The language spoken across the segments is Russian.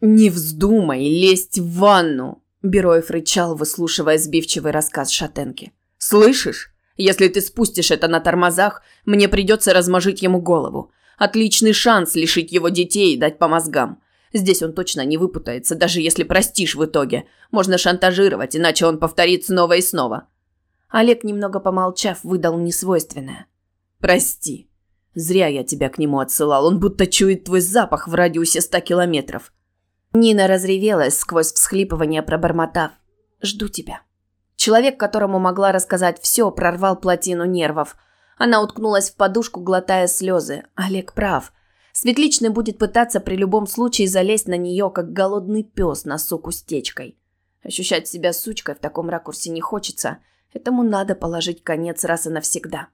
«Не вздумай лезть в ванну!» Бероев рычал, выслушивая сбивчивый рассказ шатенки. «Слышишь? Если ты спустишь это на тормозах, мне придется размажить ему голову. Отличный шанс лишить его детей и дать по мозгам. Здесь он точно не выпутается, даже если простишь в итоге. Можно шантажировать, иначе он повторит снова и снова». Олег, немного помолчав, выдал несвойственное. «Прости. Зря я тебя к нему отсылал. Он будто чует твой запах в радиусе ста километров». Нина разревелась сквозь всхлипывание, пробормотав. «Жду тебя». Человек, которому могла рассказать все, прорвал плотину нервов. Она уткнулась в подушку, глотая слезы. Олег прав. Светличный будет пытаться при любом случае залезть на нее, как голодный пес на суку с течкой. Ощущать себя сучкой в таком ракурсе не хочется. Этому надо положить конец раз и навсегда.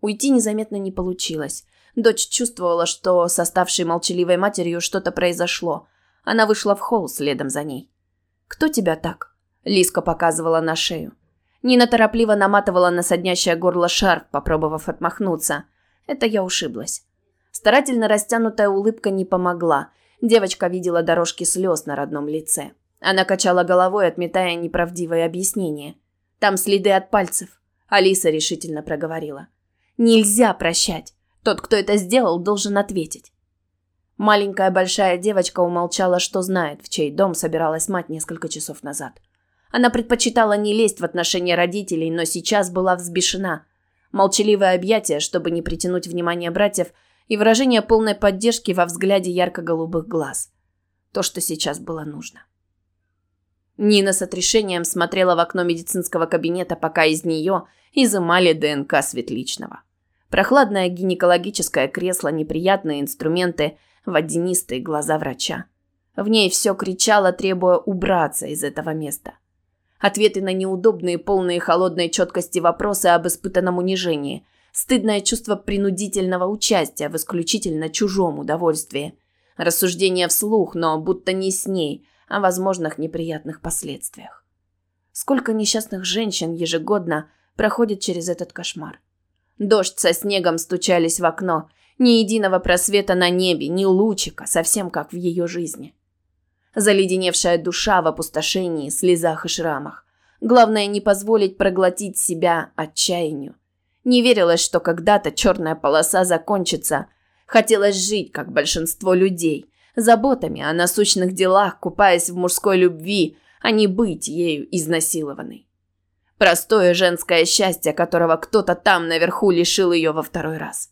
Уйти незаметно не получилось. Дочь чувствовала, что с оставшей молчаливой матерью что-то произошло. Она вышла в холл следом за ней. «Кто тебя так?» Лиска показывала на шею. Нина торопливо наматывала на соднящее горло шарф, попробовав отмахнуться. Это я ушиблась. Старательно растянутая улыбка не помогла. Девочка видела дорожки слез на родном лице. Она качала головой, отметая неправдивое объяснение. «Там следы от пальцев», — Алиса решительно проговорила. «Нельзя прощать. Тот, кто это сделал, должен ответить. Маленькая большая девочка умолчала, что знает, в чей дом собиралась мать несколько часов назад. Она предпочитала не лезть в отношения родителей, но сейчас была взбешена. Молчаливое объятие, чтобы не притянуть внимание братьев, и выражение полной поддержки во взгляде ярко-голубых глаз. То, что сейчас было нужно. Нина с отрешением смотрела в окно медицинского кабинета, пока из нее изымали ДНК Светличного. Прохладное гинекологическое кресло, неприятные инструменты, водянистые глаза врача. В ней все кричало, требуя убраться из этого места. Ответы на неудобные, полные холодной четкости вопросы об испытанном унижении, стыдное чувство принудительного участия в исключительно чужом удовольствии, рассуждения вслух, но будто не с ней, о возможных неприятных последствиях. Сколько несчастных женщин ежегодно проходит через этот кошмар. Дождь со снегом стучались в окно, ни единого просвета на небе, ни лучика, совсем как в ее жизни. Заледеневшая душа в опустошении, слезах и шрамах. Главное не позволить проглотить себя отчаянию. Не верилось, что когда-то черная полоса закончится. Хотелось жить, как большинство людей, заботами о насущных делах, купаясь в мужской любви, а не быть ею изнасилованной. Простое женское счастье, которого кто-то там наверху лишил ее во второй раз.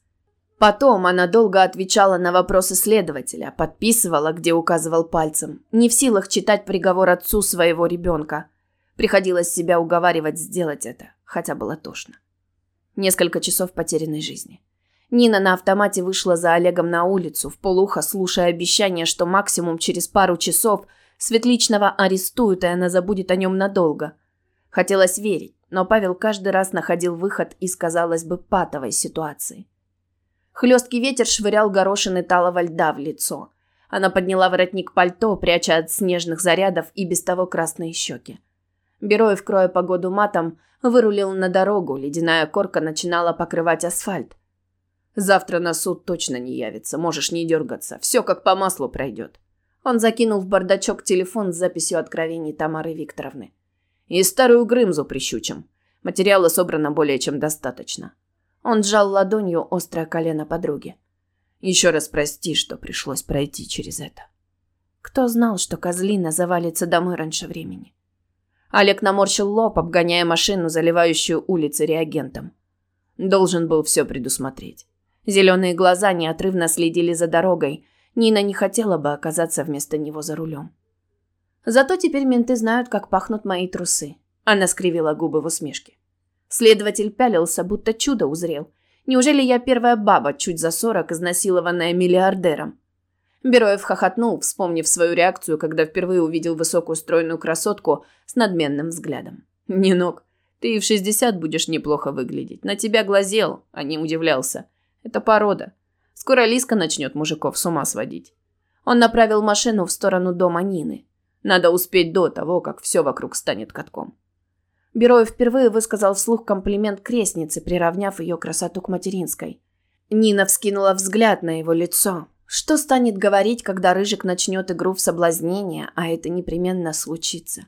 Потом она долго отвечала на вопросы следователя, подписывала, где указывал пальцем, не в силах читать приговор отцу своего ребенка. Приходилось себя уговаривать сделать это, хотя было тошно. Несколько часов потерянной жизни. Нина на автомате вышла за Олегом на улицу, в полухо слушая обещание, что максимум через пару часов Светличного арестуют, и она забудет о нем надолго. Хотелось верить, но Павел каждый раз находил выход из, казалось бы, патовой ситуации. Хлесткий ветер швырял горошины талого льда в лицо. Она подняла воротник пальто, пряча от снежных зарядов и без того красные щеки. Бероев, кроя погоду матом, вырулил на дорогу, ледяная корка начинала покрывать асфальт. «Завтра на суд точно не явится, можешь не дергаться, все как по маслу пройдет». Он закинул в бардачок телефон с записью откровений Тамары Викторовны. «И старую Грымзу прищучим. Материала собрано более чем достаточно. Он сжал ладонью острое колено подруги. Еще раз прости, что пришлось пройти через это. Кто знал, что козлина завалится домой раньше времени? Олег наморщил лоб, обгоняя машину, заливающую улицы реагентом. Должен был все предусмотреть. Зеленые глаза неотрывно следили за дорогой. Нина не хотела бы оказаться вместо него за рулем. Зато теперь менты знают, как пахнут мои трусы. Она скривила губы в усмешке. Следователь пялился, будто чудо узрел. Неужели я первая баба, чуть за сорок, изнасилованная миллиардером? Бероев хохотнул, вспомнив свою реакцию, когда впервые увидел высокую стройную красотку с надменным взглядом. «Нинок, ты и в шестьдесят будешь неплохо выглядеть. На тебя глазел, а не удивлялся. Это порода. Скоро Лиска начнет мужиков с ума сводить». Он направил машину в сторону дома Нины. Надо успеть до того, как все вокруг станет катком. Бероев впервые высказал вслух комплимент крестнице, приравняв ее красоту к материнской. Нина вскинула взгляд на его лицо. Что станет говорить, когда Рыжик начнет игру в соблазнение, а это непременно случится?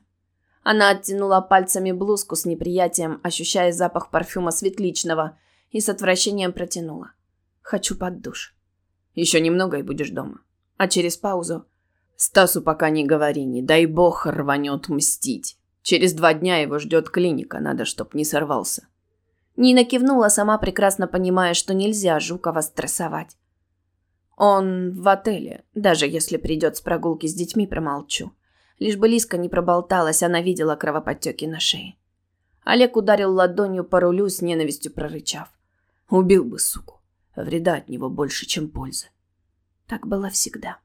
Она оттянула пальцами блузку с неприятием, ощущая запах парфюма светличного, и с отвращением протянула. «Хочу под душ». «Еще немного и будешь дома». А через паузу. «Стасу пока не говори, не дай бог рванет мстить. Через два дня его ждет клиника, надо, чтоб не сорвался». Нина кивнула, сама прекрасно понимая, что нельзя Жукова стрессовать. Он в отеле. Даже если придет с прогулки с детьми, промолчу. Лишь бы Лиска не проболталась, она видела кровоподтеки на шее. Олег ударил ладонью по рулю с ненавистью прорычав. Убил бы суку. Вреда от него больше, чем пользы. Так было всегда.